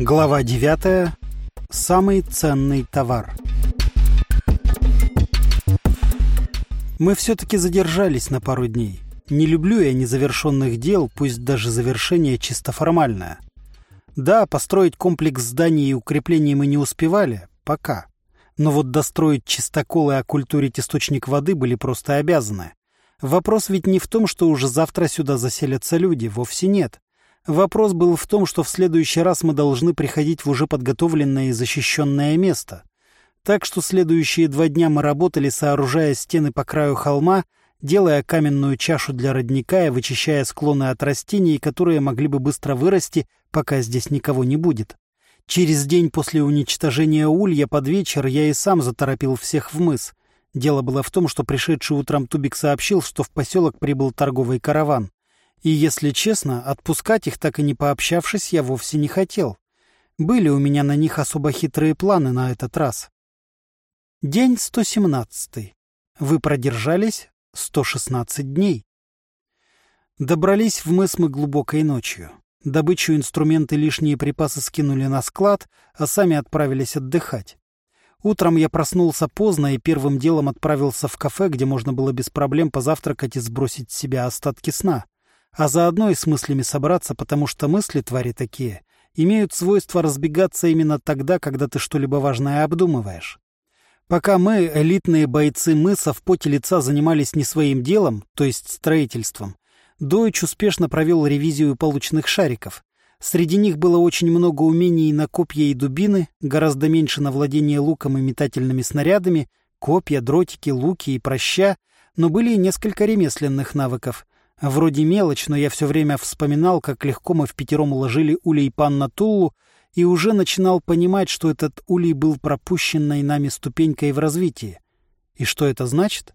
Глава 9. Самый ценный товар. Мы все-таки задержались на пару дней. Не люблю я незавершенных дел, пусть даже завершение чисто формальное. Да, построить комплекс зданий и укреплений мы не успевали, пока. Но вот достроить чистокол и оккультурить источник воды были просто обязаны. Вопрос ведь не в том, что уже завтра сюда заселятся люди, вовсе нет. Вопрос был в том, что в следующий раз мы должны приходить в уже подготовленное и защищенное место. Так что следующие два дня мы работали, сооружая стены по краю холма, делая каменную чашу для родника и вычищая склоны от растений, которые могли бы быстро вырасти, пока здесь никого не будет. Через день после уничтожения улья под вечер я и сам заторопил всех в мыс. Дело было в том, что пришедший утром Тубик сообщил, что в поселок прибыл торговый караван. И, если честно, отпускать их, так и не пообщавшись, я вовсе не хотел. Были у меня на них особо хитрые планы на этот раз. День 117. Вы продержались 116 дней. Добрались в мыс мы глубокой ночью. Добычу, инструменты, лишние припасы скинули на склад, а сами отправились отдыхать. Утром я проснулся поздно и первым делом отправился в кафе, где можно было без проблем позавтракать и сбросить с себя остатки сна. А заодно и с мыслями собраться, потому что мысли, твари такие, имеют свойство разбегаться именно тогда, когда ты что-либо важное обдумываешь. Пока мы, элитные бойцы мыса, в поте лица занимались не своим делом, то есть строительством, Дойч успешно провел ревизию полученных шариков. Среди них было очень много умений на копья и дубины, гораздо меньше на владение луком и метательными снарядами, копья, дротики, луки и проща, но были и несколько ремесленных навыков. Вроде мелочь, но я все время вспоминал, как легко мы в пятером уложили улей пан Туллу, и уже начинал понимать, что этот улей был пропущенной нами ступенькой в развитии. И что это значит?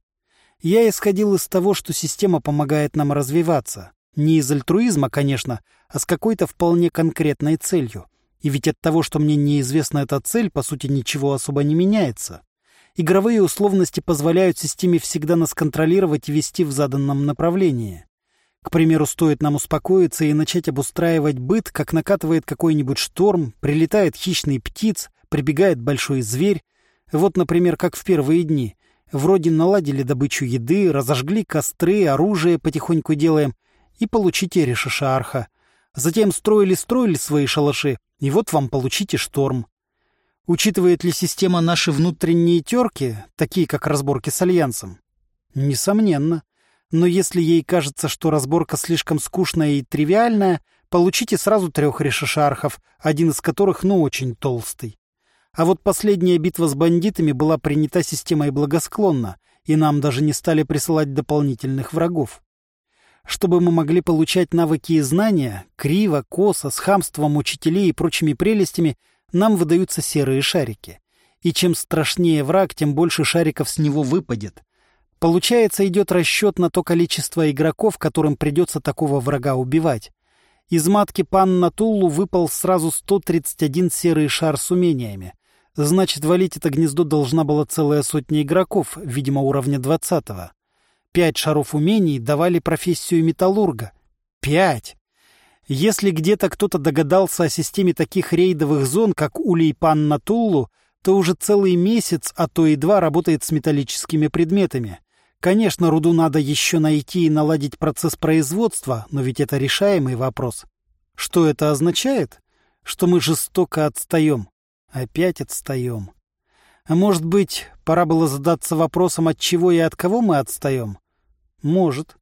Я исходил из того, что система помогает нам развиваться. Не из альтруизма, конечно, а с какой-то вполне конкретной целью. И ведь от того, что мне неизвестна эта цель, по сути, ничего особо не меняется. Игровые условности позволяют системе всегда нас контролировать и вести в заданном направлении. К примеру, стоит нам успокоиться и начать обустраивать быт, как накатывает какой-нибудь шторм, прилетает хищный птиц, прибегает большой зверь. Вот, например, как в первые дни. Вроде наладили добычу еды, разожгли костры, оружие потихоньку делаем, и получите решишарха. Затем строили-строили свои шалаши, и вот вам получите шторм. Учитывает ли система наши внутренние терки, такие как разборки с Альянсом? Несомненно. Но если ей кажется, что разборка слишком скучная и тривиальная, получите сразу трех решишархов, один из которых ну очень толстый. А вот последняя битва с бандитами была принята системой благосклонно, и нам даже не стали присылать дополнительных врагов. Чтобы мы могли получать навыки и знания, криво, косо, с хамством учителей и прочими прелестями, нам выдаются серые шарики. И чем страшнее враг, тем больше шариков с него выпадет. Получается, идет расчет на то количество игроков, которым придется такого врага убивать. Из матки пан Туллу выпал сразу 131 серый шар с умениями. Значит, валить это гнездо должна была целая сотня игроков, видимо, уровня 20-го. Пять шаров умений давали профессию металлурга. Пять! Если где-то кто-то догадался о системе таких рейдовых зон, как Улей Пан Туллу, то уже целый месяц, а то и два работает с металлическими предметами. Конечно, руду надо еще найти и наладить процесс производства, но ведь это решаемый вопрос. Что это означает? Что мы жестоко отстаем. Опять отстаем. А может быть, пора было задаться вопросом, от чего и от кого мы отстаем? Может.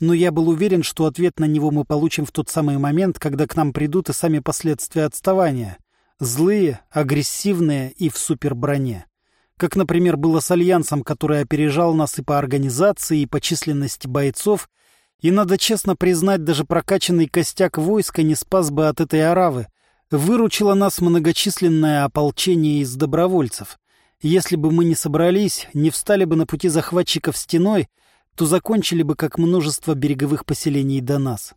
Но я был уверен, что ответ на него мы получим в тот самый момент, когда к нам придут и сами последствия отставания. Злые, агрессивные и в суперброне как, например, было с Альянсом, который опережал нас и по организации, и по численности бойцов, и, надо честно признать, даже прокачанный костяк войска не спас бы от этой оравы. Выручило нас многочисленное ополчение из добровольцев. Если бы мы не собрались, не встали бы на пути захватчиков стеной, то закончили бы как множество береговых поселений до нас.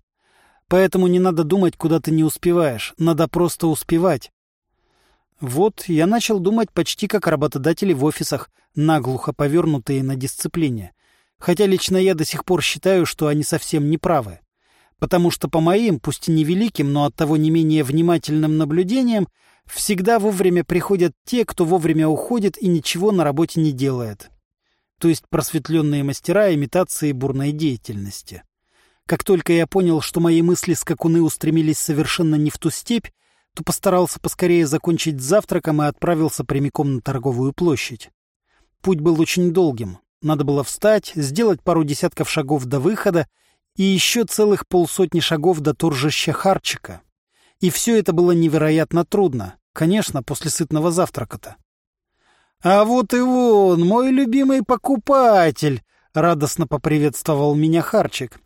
Поэтому не надо думать, куда ты не успеваешь, надо просто успевать. Вот, я начал думать почти как работодатели в офисах, наглухо повернутые на дисциплине. Хотя лично я до сих пор считаю, что они совсем не правы. потому что по моим, пусть и невеликим, но оттого не менее внимательным наблюдениям, всегда вовремя приходят те, кто вовремя уходит и ничего на работе не делает. То есть просветленные мастера имитации бурной деятельности. Как только я понял, что мои мысли скакуны устремились совершенно не в ту степь, то постарался поскорее закончить завтраком и отправился прямиком на торговую площадь. Путь был очень долгим. Надо было встать, сделать пару десятков шагов до выхода и еще целых полсотни шагов до торжища Харчика. И все это было невероятно трудно. Конечно, после сытного завтрака-то. «А вот и он, мой любимый покупатель!» — радостно поприветствовал меня Харчик.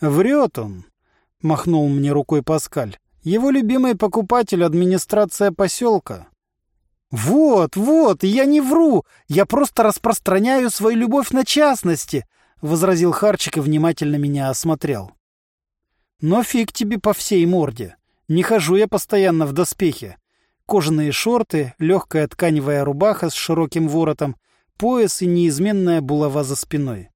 «Врет он», — махнул мне рукой Паскаль. «Его любимый покупатель — администрация поселка». «Вот, вот, я не вру, я просто распространяю свою любовь на частности», — возразил Харчик и внимательно меня осмотрел. «Но фиг тебе по всей морде. Не хожу я постоянно в доспехе. Кожаные шорты, легкая тканевая рубаха с широким воротом, пояс и неизменная булава за спиной.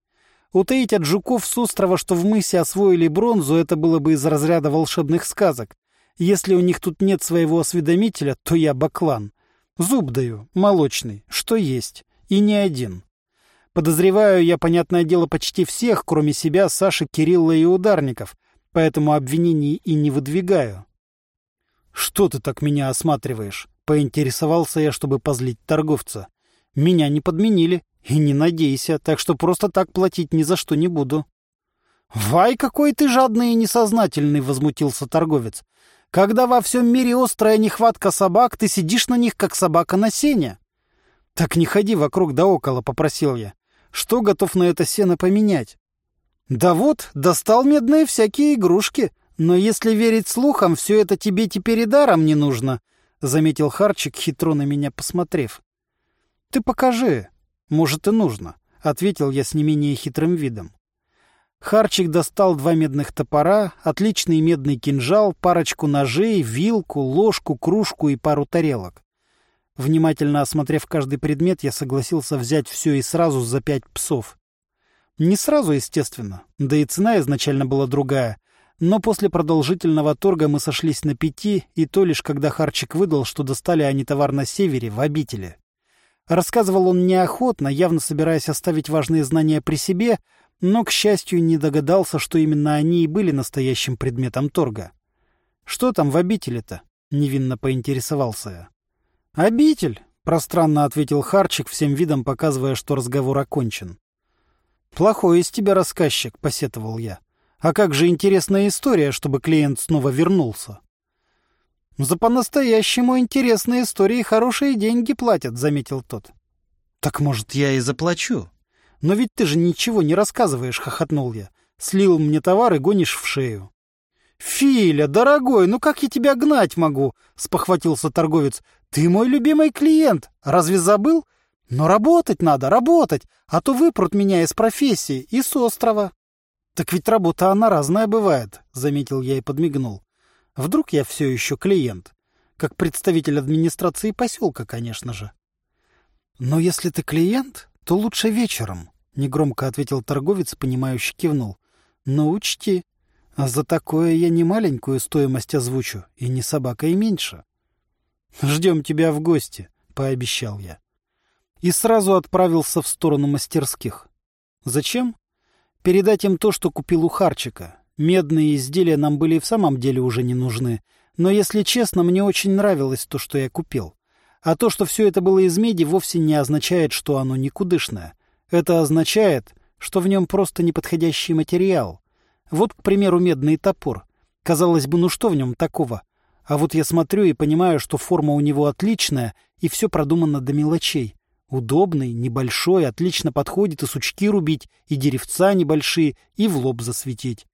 Утаить от жуков с острова, что в мысе освоили бронзу, это было бы из разряда волшебных сказок. Если у них тут нет своего осведомителя, то я баклан. Зуб даю, молочный, что есть, и не один. Подозреваю я, понятное дело, почти всех, кроме себя, Саши, Кирилла и ударников, поэтому обвинений и не выдвигаю. «Что ты так меня осматриваешь?» — поинтересовался я, чтобы позлить торговца. «Меня не подменили, и не надейся, так что просто так платить ни за что не буду». «Вай, какой ты жадный и несознательный!» — возмутился торговец. Когда во всем мире острая нехватка собак, ты сидишь на них, как собака на сене. — Так не ходи вокруг да около, — попросил я. — Что готов на это сено поменять? — Да вот, достал медные всякие игрушки. Но если верить слухам, все это тебе теперь и даром не нужно, — заметил Харчик, хитро на меня посмотрев. — Ты покажи. Может, и нужно, — ответил я с не менее хитрым видом. Харчик достал два медных топора, отличный медный кинжал, парочку ножей, вилку, ложку, кружку и пару тарелок. Внимательно осмотрев каждый предмет, я согласился взять все и сразу за пять псов. Не сразу, естественно, да и цена изначально была другая, но после продолжительного торга мы сошлись на пяти, и то лишь когда Харчик выдал, что достали они товар на севере, в обители. Рассказывал он неохотно, явно собираясь оставить важные знания при себе, но, к счастью, не догадался, что именно они и были настоящим предметом торга. «Что там в обители-то?» — невинно поинтересовался я. «Обитель!» — пространно ответил Харчик, всем видом показывая, что разговор окончен. «Плохой из тебя рассказчик», — посетовал я. «А как же интересная история, чтобы клиент снова вернулся?» «За по-настоящему интересные истории хорошие деньги платят», — заметил тот. «Так, может, я и заплачу?» «Но ведь ты же ничего не рассказываешь», — хохотнул я. «Слил мне товар и гонишь в шею». «Филя, дорогой, ну как я тебя гнать могу?» — спохватился торговец. «Ты мой любимый клиент. Разве забыл? Но работать надо, работать, а то выпрут меня из профессии и с острова». «Так ведь работа она разная бывает», — заметил я и подмигнул. «Вдруг я все еще клиент? Как представитель администрации поселка, конечно же». «Но если ты клиент, то лучше вечером», Негромко ответил торговец, понимающе кивнул. Но учти, а за такое я не маленькую стоимость озвучу, и не собака и меньше. Ждем тебя в гости, пообещал я. И сразу отправился в сторону мастерских. Зачем? Передать им то, что купил у Харчика. Медные изделия нам были в самом деле уже не нужны. Но, если честно, мне очень нравилось то, что я купил. А то, что все это было из меди, вовсе не означает, что оно никудышное. Это означает, что в нем просто неподходящий материал. Вот, к примеру, медный топор. Казалось бы, ну что в нем такого? А вот я смотрю и понимаю, что форма у него отличная, и все продумано до мелочей. Удобный, небольшой, отлично подходит и сучки рубить, и деревца небольшие, и в лоб засветить.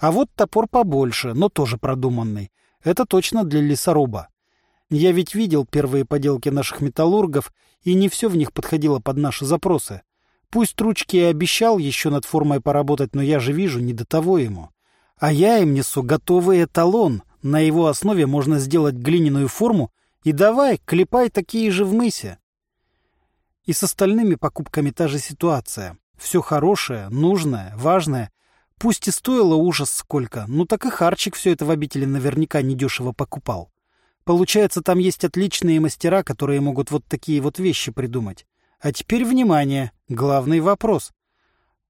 А вот топор побольше, но тоже продуманный. Это точно для лесоруба. Я ведь видел первые поделки наших металлургов, и не все в них подходило под наши запросы. Пусть ручки и обещал еще над формой поработать, но я же вижу, не до того ему. А я им несу готовый эталон. На его основе можно сделать глиняную форму и давай, клепай такие же в мысе. И с остальными покупками та же ситуация. Все хорошее, нужное, важное Пусть и стоило ужас сколько, ну так и Харчик все это в обители наверняка недешево покупал. Получается, там есть отличные мастера, которые могут вот такие вот вещи придумать. А теперь внимание, главный вопрос.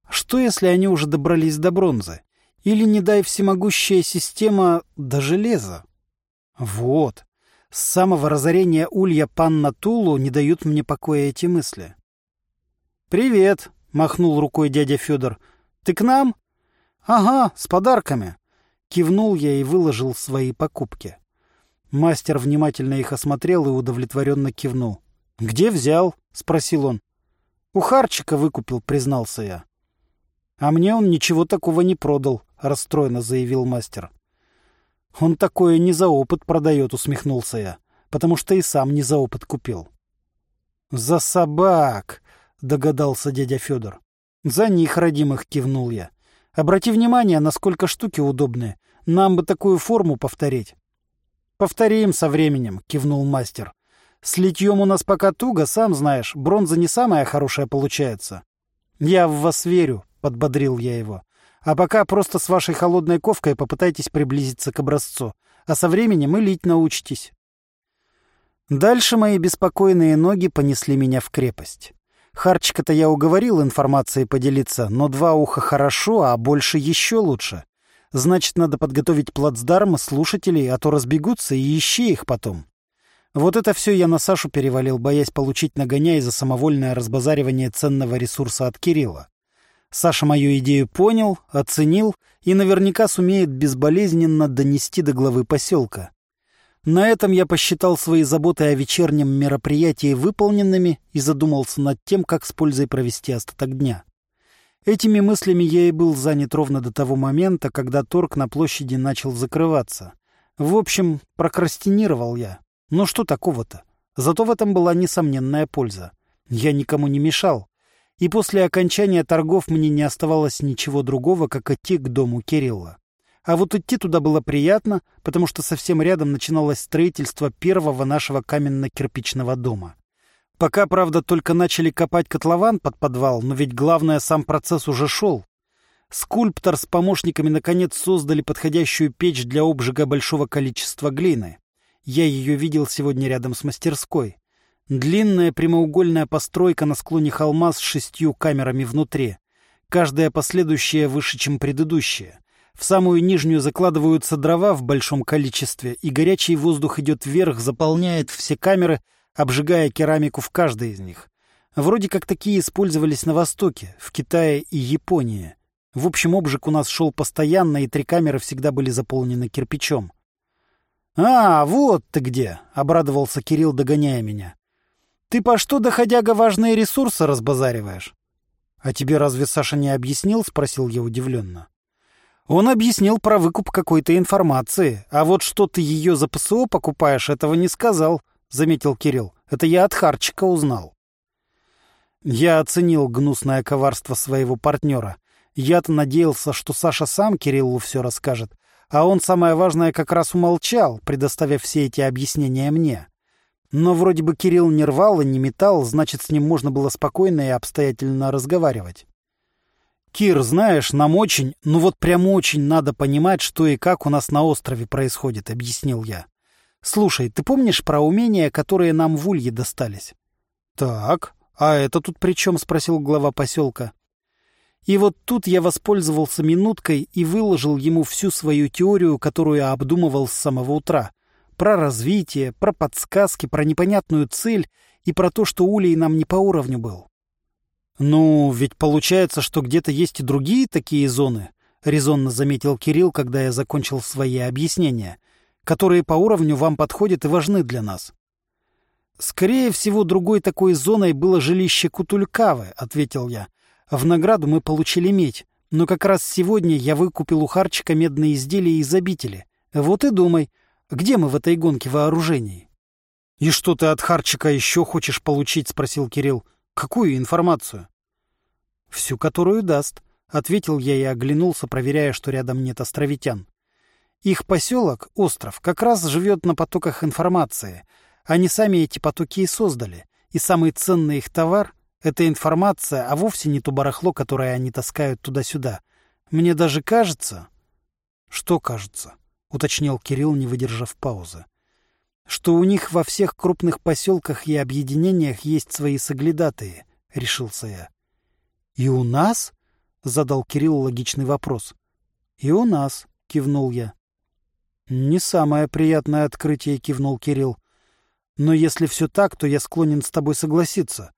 Что, если они уже добрались до бронзы? Или, не дай всемогущая система, до железа? Вот. С самого разорения улья панна Тулу не дают мне покоя эти мысли. «Привет!» — махнул рукой дядя Федор. «Ты к нам?» «Ага, с подарками!» Кивнул я и выложил свои покупки. Мастер внимательно их осмотрел и удовлетворенно кивнул. «Где взял?» — спросил он. «У Харчика выкупил», — признался я. «А мне он ничего такого не продал», — расстроенно заявил мастер. «Он такое не за опыт продает», — усмехнулся я, «потому что и сам не за опыт купил». «За собак», — догадался дядя Федор. «За них, родимых», — кивнул я. «Обрати внимание, насколько штуки удобные. Нам бы такую форму повторить». «Повторим со временем», — кивнул мастер. «С литьем у нас пока туго, сам знаешь, бронза не самая хорошая получается». «Я в вас верю», — подбодрил я его. А пока просто с вашей холодной ковкой попытайтесь приблизиться к образцу, а со временем и лить научитесь. Дальше мои беспокойные ноги понесли меня в крепость. Харчика-то я уговорил информацией поделиться, но два уха хорошо, а больше еще лучше. Значит, надо подготовить плацдарм слушателей, а то разбегутся и ищи их потом. Вот это все я на Сашу перевалил, боясь получить нагоняй за самовольное разбазаривание ценного ресурса от Кирилла. Саша мою идею понял, оценил и наверняка сумеет безболезненно донести до главы поселка. На этом я посчитал свои заботы о вечернем мероприятии выполненными и задумался над тем, как с пользой провести остаток дня. Этими мыслями я и был занят ровно до того момента, когда торг на площади начал закрываться. В общем, прокрастинировал я. Но что такого-то? Зато в этом была несомненная польза. Я никому не мешал, и после окончания торгов мне не оставалось ничего другого, как идти к дому Кирилла. А вот идти туда было приятно, потому что совсем рядом начиналось строительство первого нашего каменно-кирпичного дома. Пока, правда, только начали копать котлован под подвал, но ведь главное, сам процесс уже шел. Скульптор с помощниками наконец создали подходящую печь для обжига большого количества глины. Я ее видел сегодня рядом с мастерской. Длинная прямоугольная постройка на склоне холма с шестью камерами внутри. Каждая последующая выше, чем предыдущая. В самую нижнюю закладываются дрова в большом количестве, и горячий воздух идет вверх, заполняет все камеры, обжигая керамику в каждой из них. Вроде как такие использовались на Востоке, в Китае и Японии. В общем, обжиг у нас шел постоянно, и три камеры всегда были заполнены кирпичом. «А, вот ты где!» — обрадовался Кирилл, догоняя меня. Ты по что, доходяга, важные ресурсы разбазариваешь? — А тебе разве Саша не объяснил? — спросил я удивленно. Он объяснил про выкуп какой-то информации, а вот что ты ее за ПСО покупаешь, этого не сказал, — заметил Кирилл. Это я от Харчика узнал. Я оценил гнусное коварство своего партнера. Я-то надеялся, что Саша сам Кириллу все расскажет, а он, самое важное, как раз умолчал, предоставив все эти объяснения мне. Но вроде бы Кирилл не рвал и не метал, значит, с ним можно было спокойно и обстоятельно разговаривать. «Кир, знаешь, нам очень, ну вот прям очень надо понимать, что и как у нас на острове происходит», — объяснил я. «Слушай, ты помнишь про умения, которые нам в Улье достались?» «Так, а это тут при чем?» — спросил глава поселка. И вот тут я воспользовался минуткой и выложил ему всю свою теорию, которую обдумывал с самого утра про развитие, про подсказки, про непонятную цель и про то, что Улей нам не по уровню был. «Ну, ведь получается, что где-то есть и другие такие зоны», — резонно заметил Кирилл, когда я закончил свои объяснения, «которые по уровню вам подходят и важны для нас». «Скорее всего, другой такой зоной было жилище Кутулькавы», — ответил я. «В награду мы получили медь, но как раз сегодня я выкупил у Харчика медные изделия из обители. Вот и думай, где мы в этой гонке вооружений? — И что ты от Харчика еще хочешь получить? — спросил Кирилл. — Какую информацию? — Всю, которую даст, — ответил я и оглянулся, проверяя, что рядом нет островитян. Их поселок, остров, как раз живет на потоках информации. Они сами эти потоки и создали. И самый ценный их товар — это информация, а вовсе не то барахло, которое они таскают туда-сюда. Мне даже кажется... Что кажется? Уточнил Кирилл, не выдержав паузы. Что у них во всех крупных поселках и объединениях есть свои соглядатые, решился я. И у нас? Задал Кирилл логичный вопрос. И у нас, кивнул я. Не самое приятное открытие, кивнул Кирилл. Но если все так, то я склонен с тобой согласиться.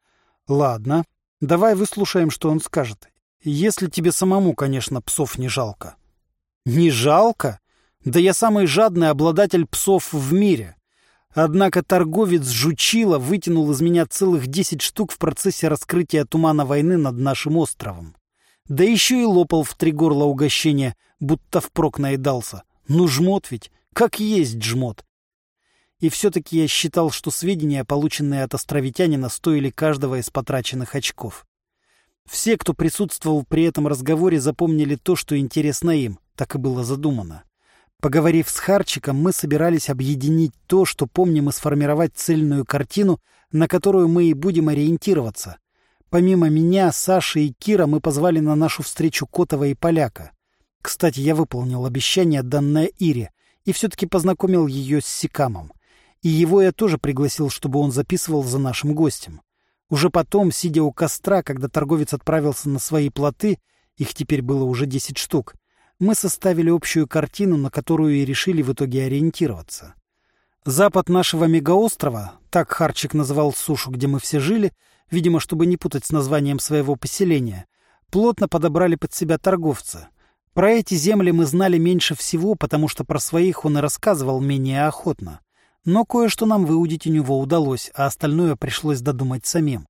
Ладно, давай выслушаем, что он скажет. Если тебе самому, конечно, псов не жалко. Не жалко? Да я самый жадный обладатель псов в мире. Однако торговец Жучила вытянул из меня целых десять штук в процессе раскрытия тумана войны над нашим островом. Да еще и лопал в три горла угощения, будто впрок наедался. Ну, жмот ведь, как есть жмот. И все-таки я считал, что сведения, полученные от островитянина, стоили каждого из потраченных очков. Все, кто присутствовал при этом разговоре, запомнили то, что интересно им. Так и было задумано. Поговорив с Харчиком, мы собирались объединить то, что помним, и сформировать цельную картину, на которую мы и будем ориентироваться. Помимо меня, Саши и Кира мы позвали на нашу встречу Котова и Поляка. Кстати, я выполнил обещание, данное Ире, и все-таки познакомил ее с Сикамом. И его я тоже пригласил, чтобы он записывал за нашим гостем. Уже потом, сидя у костра, когда торговец отправился на свои плоты, их теперь было уже десять штук, мы составили общую картину, на которую и решили в итоге ориентироваться. Запад нашего мегаострова, так Харчик называл сушу, где мы все жили, видимо, чтобы не путать с названием своего поселения, плотно подобрали под себя торговца. Про эти земли мы знали меньше всего, потому что про своих он и рассказывал менее охотно. Но кое-что нам выудить у него удалось, а остальное пришлось додумать самим.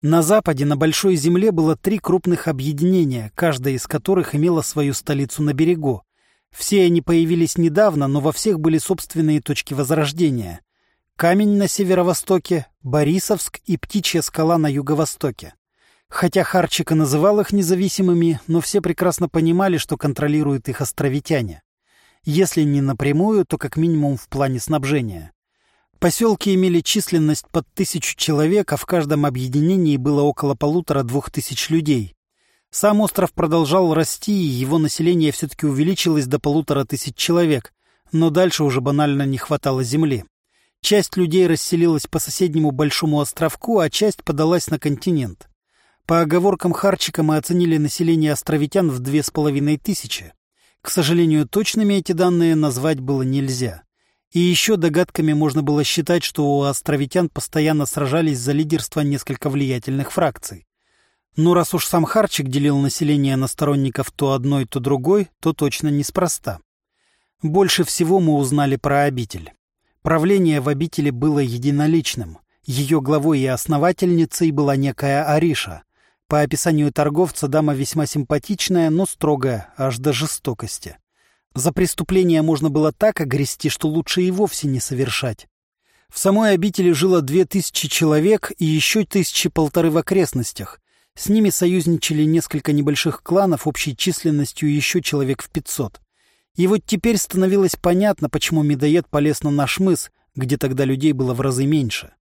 На Западе, на Большой Земле, было три крупных объединения, каждое из которых имело свою столицу на берегу. Все они появились недавно, но во всех были собственные точки возрождения. Камень на северо-востоке, Борисовск и Птичья скала на юго-востоке. Хотя Харчика называл их независимыми, но все прекрасно понимали, что контролируют их островитяне. Если не напрямую, то как минимум в плане снабжения. Поселки имели численность под тысячу человек, а в каждом объединении было около полутора-двух тысяч людей. Сам остров продолжал расти, и его население все-таки увеличилось до полутора тысяч человек, но дальше уже банально не хватало земли. Часть людей расселилась по соседнему большому островку, а часть подалась на континент. По оговоркам Харчика мы оценили население островитян в две с половиной тысячи. К сожалению, точными эти данные назвать было нельзя. И еще догадками можно было считать, что у островитян постоянно сражались за лидерство несколько влиятельных фракций. Но раз уж сам Харчик делил население на сторонников то одной, то другой, то точно неспроста. Больше всего мы узнали про обитель. Правление в обители было единоличным. Ее главой и основательницей была некая Ариша, по описанию торговца дама весьма симпатичная, но строгая, аж до жестокости. За преступление можно было так огрести, что лучше и вовсе не совершать. В самой обители жило две тысячи человек и еще тысячи полторы в окрестностях. С ними союзничали несколько небольших кланов общей численностью еще человек в пятьсот. И вот теперь становилось понятно, почему медоед полез на наш мыс, где тогда людей было в разы меньше.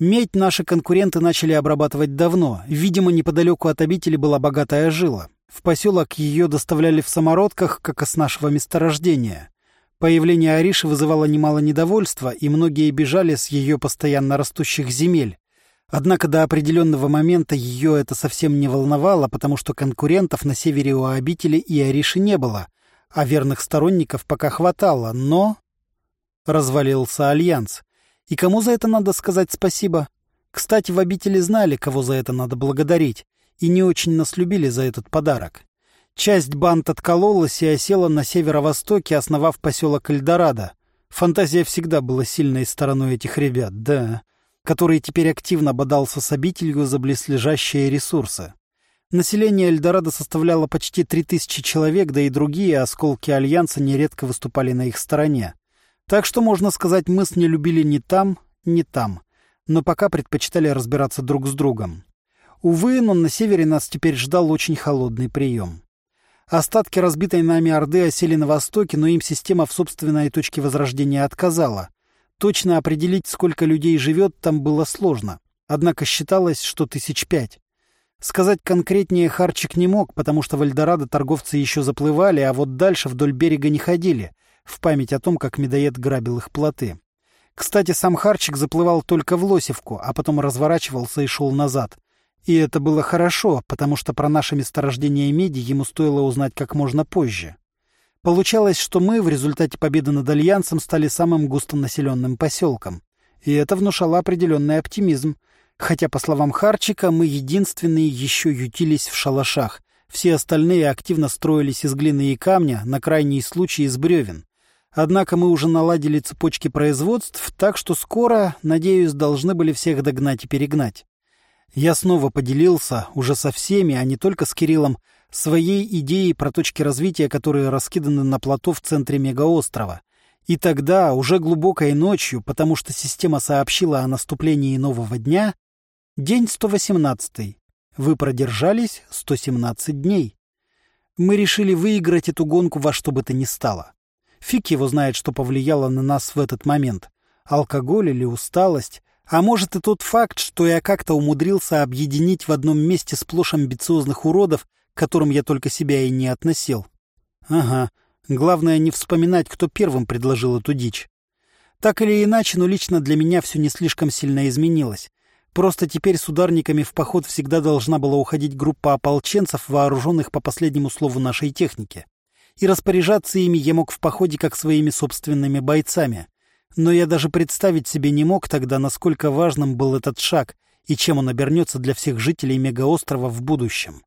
Медь наши конкуренты начали обрабатывать давно. Видимо, неподалеку от обители была богатая жила. В поселок ее доставляли в самородках, как и с нашего месторождения. Появление Ариши вызывало немало недовольства, и многие бежали с ее постоянно растущих земель. Однако до определенного момента ее это совсем не волновало, потому что конкурентов на севере у обители и Ариши не было, а верных сторонников пока хватало, но... Развалился альянс. И кому за это надо сказать спасибо? Кстати, в обители знали, кого за это надо благодарить, и не очень нас любили за этот подарок. Часть банд откололась и осела на северо-востоке, основав поселок Эльдорадо. Фантазия всегда была сильной стороной этих ребят, да, который теперь активно бодался с обителью за близлежащие ресурсы. Население Эльдорадо составляло почти три тысячи человек, да и другие осколки Альянса нередко выступали на их стороне. Так что, можно сказать, мы с не любили ни там, ни там, но пока предпочитали разбираться друг с другом. Увы, но на севере нас теперь ждал очень холодный прием. Остатки разбитой нами Орды осели на востоке, но им система в собственной точке возрождения отказала. Точно определить, сколько людей живет, там было сложно. Однако считалось, что тысяч пять. Сказать конкретнее Харчик не мог, потому что в Эльдорадо торговцы еще заплывали, а вот дальше вдоль берега не ходили, в память о том, как медоед грабил их плоты. Кстати, сам Харчик заплывал только в Лосевку, а потом разворачивался и шел назад. И это было хорошо, потому что про наше месторождение меди ему стоило узнать как можно позже. Получалось, что мы в результате победы над Альянсом стали самым густонаселенным поселком. И это внушало определенный оптимизм — Хотя, по словам Харчика, мы единственные еще ютились в шалашах. Все остальные активно строились из глины и камня, на крайний случай из бревен. Однако мы уже наладили цепочки производств, так что скоро, надеюсь, должны были всех догнать и перегнать. Я снова поделился, уже со всеми, а не только с Кириллом, своей идеей про точки развития, которые раскиданы на плато в центре мегаострова. И тогда, уже глубокой ночью, потому что система сообщила о наступлении нового дня, День 118. Вы продержались 117 дней. Мы решили выиграть эту гонку во что бы то ни стало. Фиг его знает, что повлияло на нас в этот момент. Алкоголь или усталость. А может и тот факт, что я как-то умудрился объединить в одном месте сплошь амбициозных уродов, к которым я только себя и не относил. Ага, главное не вспоминать, кто первым предложил эту дичь. Так или иначе, но лично для меня все не слишком сильно изменилось. Просто теперь с ударниками в поход всегда должна была уходить группа ополченцев, вооруженных по последнему слову нашей техники. И распоряжаться ими я мог в походе как своими собственными бойцами. Но я даже представить себе не мог тогда, насколько важным был этот шаг и чем он обернется для всех жителей мегаострова в будущем.